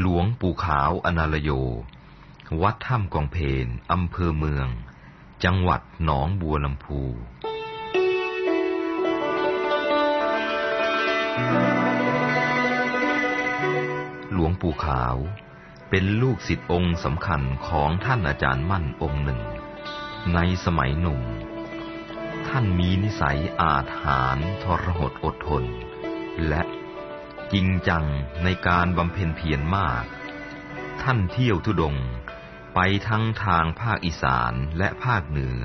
หลวงปู่ขาวอนาลโย วัดถ้ำกองเพนอำเภอเมือง จังหวัดหนองบัวลำพูหลวงปู่ขาว เป็นลูกศิษย์องค์สำคัญของท่านอาจารย์มั่นองค์หนึ่ง ในสมัยหนุ่ม ท่านมีนิสัยอาถรรพ์ทรหดอดทน และ จริงจังในการบำเพ็ญเพียรมาก ท่านเที่ยวทุดง ไปทั้งทางภาคอีสานและภาคเหนือ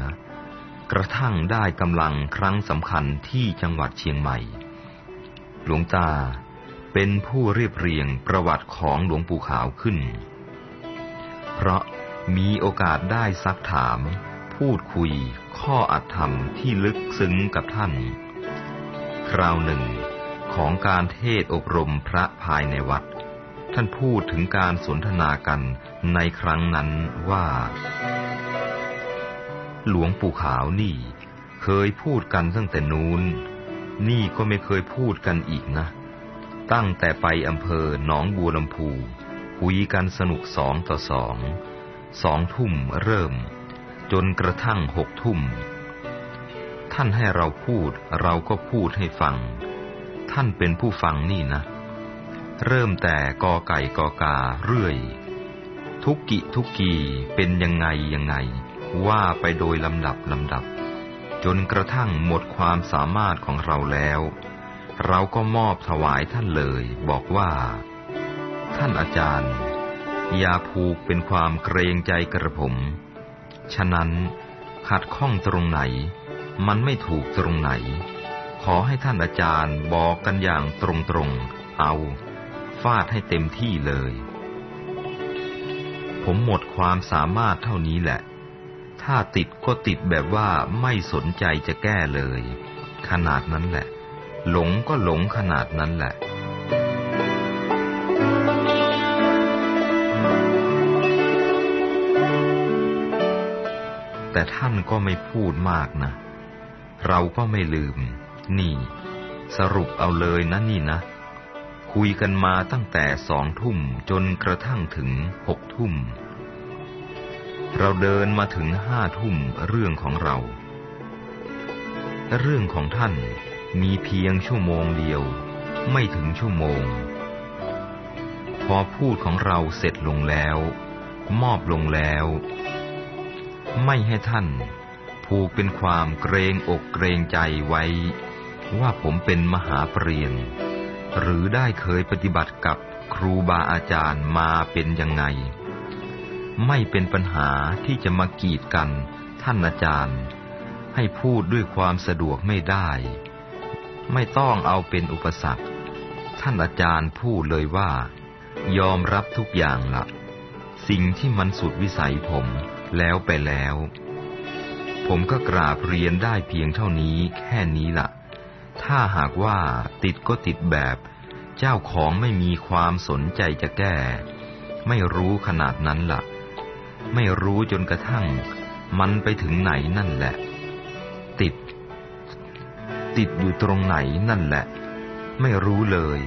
กระทั่งได้กำลังครั้งสำคัญที่จังหวัดเชียงใหม่ หลวงตาเป็นผู้เรียบเรียงประวัติของหลวงปู่ขาวขึ้น เพราะมีโอกาสได้ซักถาม พูดคุยข้ออัตธรรมที่ลึกซึ้งกับท่าน คราวหนึ่ง ของการเทศอบรมพระภายในวัด ท่านพูดถึงการสนทนากันในครั้งนั้นว่า หลวงปู่ขาวนี่ เคยพูดกันตั้งแต่นู้น นี่ก็ไม่เคยพูดกันอีกนะ ตั้งแต่ไปอำเภอหนองบัวลำพูคุยกันสนุกสองต่อสอง สองทุ่มเริ่ม จนกระทั่งหกทุ่ม ท่านให้เราพูดเราก็พูดให้ฟัง ท่านเป็นผู้ฟังนี่นะ เริ่มแต่กอไก่กอกาเรื่อย ทุกกิทุกกีเป็นยังไงยังไง ว่าไปโดยลำดับลำดับ จนกระทั่งหมดความสามารถของเราแล้ว เราก็มอบถวายท่านเลย บอกว่า ท่านอาจารย์ อย่าผูกเป็นความเกรงใจกระผม ฉะนั้นขัดข้องตรงไหน มันไม่ถูกตรงไหน ขอให้ท่านอาจารย์บอกกันอย่างตรงๆ เอา ฟาดให้เต็มที่เลย ผมหมดความสามารถเท่านี้แหละ ถ้าติดก็ติดแบบว่าไม่สนใจจะแก้เลย ขนาดนั้นแหละ หลงก็หลงขนาดนั้นแหละแต่ท่านก็ไม่พูดมากนะ เราก็ไม่ลืม นี่ สรุปเอาเลยนะนี่นะ คุยกันมาตั้งแต่สองทุ่มจนกระทั่งถึงหกทุ่ม เราเดินมาถึงห้าทุ่มเรื่องของเรา เรื่องของท่านมีเพียงชั่วโมงเดียว ไม่ถึงชั่วโมง พอพูดของเราเสร็จลงแล้ว มอบลงแล้ว ไม่ให้ท่านผูกเป็นความเกรงอกเกรงใจไว้ ว่าผมเป็นมหาปรริญญาหรือได้เคยปฏิบัติกับครูบาอาจารย์มาเป็นยังไง ไม่เป็นปัญหาที่จะมากีดกันท่านอาจารย์ ให้พูดด้วยความสะดวกไม่ได้ ไม่ต้องเอาเป็นอุปสรรค ท่านอาจารย์พูดเลยว่า ยอมรับทุกอย่างละสิ่งที่มันสุดวิสัยผมแล้วไปแล้ว ผมก็กราบเรียนได้เพียงเท่านี้แค่นี้ละ ถ้าหากว่าติดก็ติดแบบ เจ้าของไม่มีความสนใจจะแก้ ไม่รู้ขนาดนั้นละ่ะ ไม่รู้จนกระทั่ง มันไปถึงไหนนั่นแหละ ติด ติดอยู่ตรงไหนนั่นแหละ ไม่รู้เลย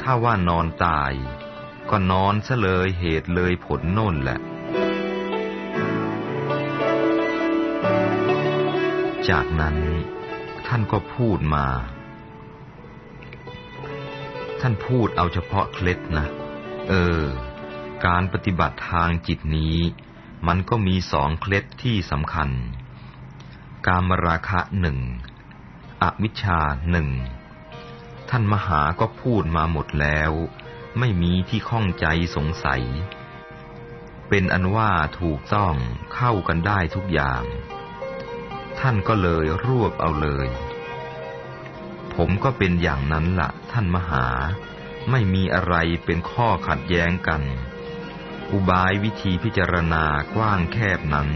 ถ้าว่านอนตาย ก็นอนซะเลยเหตุเลยผลโน่นแหละจากนั้น ท่านก็พูดมา ท่านพูดเอาเฉพาะเคล็ดนะ เออ การปฏิบัติทางจิตนี้ มันก็มีสองเคล็ดที่สำคัญ การมราคะหนึ่ง อวิชชาหนึ่ง ท่านมหาก็พูดมาหมดแล้ว ไม่มีที่ข้องใจสงสัย เป็นอันว่าถูกต้องเข้ากันได้ทุกอย่าง ท่านก็เลยรวบเอาเลย ผมก็เป็นอย่างนั้นละ่ะ ท่านมหา ไม่มีอะไรเป็นข้อขัดแย้งกัน อุบายวิธีพิจารณากว้างแคบนั้น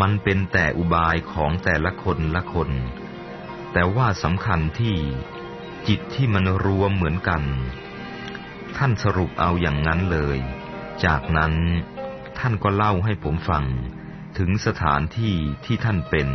มันเป็นแต่อุบายของแต่ละคนละคน แต่ว่าสำคัญที่จิตที่มันรวมเหมือนกัน ท่านสรุปเอาอย่างนั้นเลย จากนั้นท่านก็เล่าให้ผมฟัง ถึงสถานที่ที่ท่านเป็น